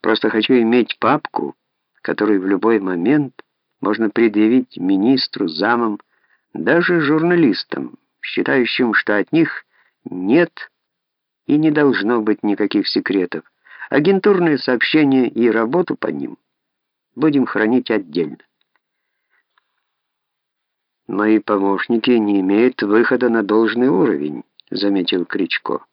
Просто хочу иметь папку, которую в любой момент можно предъявить министру, замам, даже журналистам, считающим, что от них нет и не должно быть никаких секретов. Агентурные сообщения и работу по ним будем хранить отдельно. «Мои помощники не имеют выхода на должный уровень», — заметил Кричко.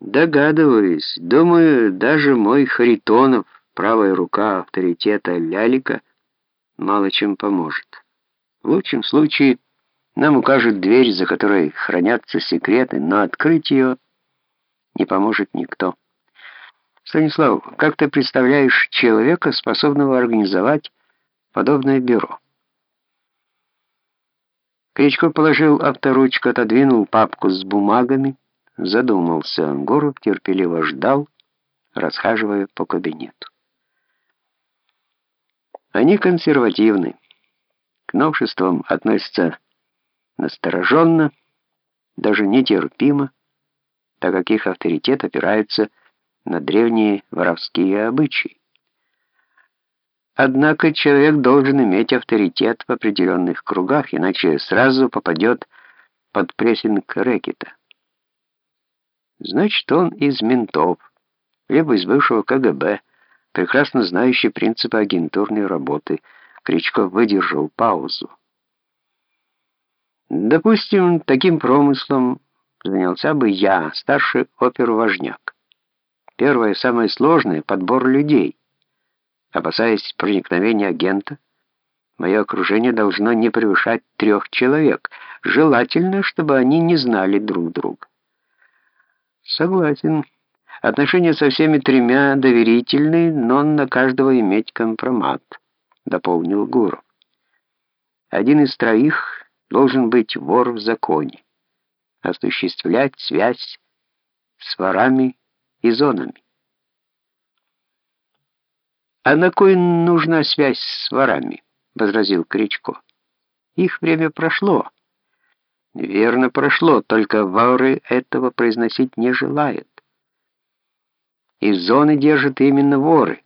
«Догадываюсь. Думаю, даже мой Харитонов, правая рука авторитета Лялика, мало чем поможет. В лучшем случае нам укажет дверь, за которой хранятся секреты, но открыть ее не поможет никто. Станислав, как ты представляешь человека, способного организовать подобное бюро?» Кричко положил авторучку, отодвинул папку с бумагами, задумался. Гуров терпеливо ждал, расхаживая по кабинету. Они консервативны, к новшествам относятся настороженно, даже нетерпимо, так как их авторитет опирается на древние воровские обычаи. Однако человек должен иметь авторитет в определенных кругах, иначе сразу попадет под прессинг рэкета. Значит, он из ментов, либо из бывшего КГБ, прекрасно знающий принципы агентурной работы. Кричко выдержал паузу. Допустим, таким промыслом занялся бы я, старший опервожняк. Первое, самое сложное — подбор людей — Опасаясь проникновения агента, мое окружение должно не превышать трех человек. Желательно, чтобы они не знали друг друга. Согласен. Отношения со всеми тремя доверительные, но на каждого иметь компромат, дополнил Гуру. Один из троих должен быть вор в законе, осуществлять связь с ворами и зонами. «А на кой нужна связь с ворами?» — возразил Кричко. «Их время прошло». «Верно, прошло, только воры этого произносить не желают. И зоны держат именно воры.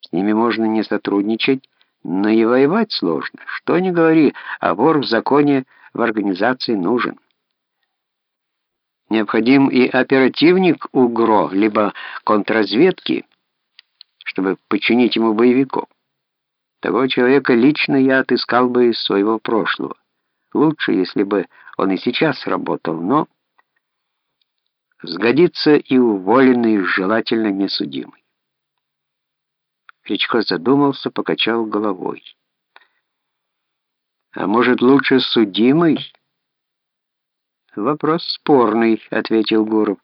С ними можно не сотрудничать, но и воевать сложно. Что ни говори, а вор в законе в организации нужен. Необходим и оперативник УГРО, либо контрразведки — чтобы подчинить ему боевиков. Того человека лично я отыскал бы из своего прошлого. Лучше, если бы он и сейчас работал, но сгодится и уволенный, желательно несудимый. Кричко задумался, покачал головой. «А может, лучше судимый?» «Вопрос спорный», — ответил Гуров.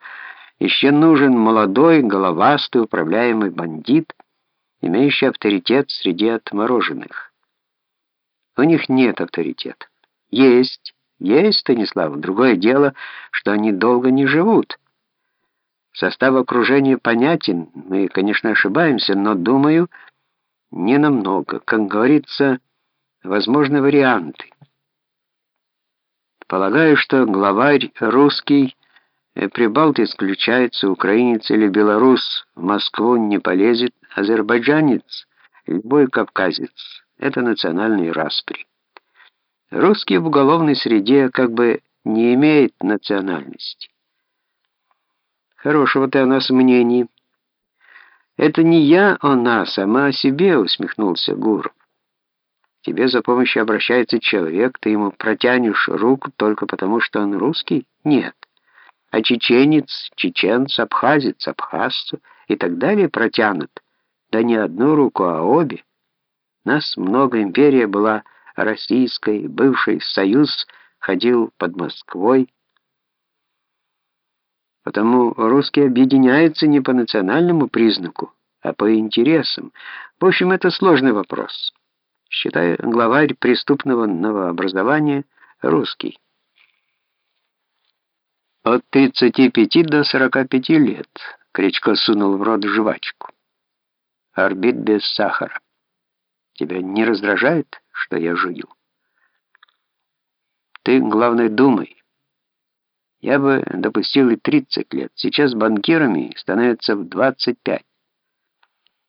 «Еще нужен молодой, головастый, управляемый бандит, имеющий авторитет среди отмороженных. У них нет авторитета. Есть, есть, Станислав. Другое дело, что они долго не живут. Состав окружения понятен. Мы, конечно, ошибаемся, но, думаю, не намного. Как говорится, возможны варианты. Полагаю, что главарь русский, э, Прибалт исключается, украинец или белорус в Москву не полезет, азербайджанец, любой кавказец — это национальные распри. Русский в уголовной среде как бы не имеет национальности. Хорошего ты о нас мнений. Это не я о нас, а мы о себе, усмехнулся Гуров. Тебе за помощью обращается человек, ты ему протянешь руку только потому, что он русский? Нет. А чеченец, чеченц, абхазец, абхазцу и так далее протянут да не одну руку, а обе. Нас много, империя была российской, бывший союз ходил под Москвой. Потому русские объединяются не по национальному признаку, а по интересам. В общем, это сложный вопрос. Считаю, главарь преступного новообразования русский. От 35 до 45 лет Кричко сунул в рот жвачку. Орбит без сахара. Тебя не раздражает, что я жую? Ты, главное, думай. Я бы допустил и 30 лет. Сейчас банкирами становятся в 25.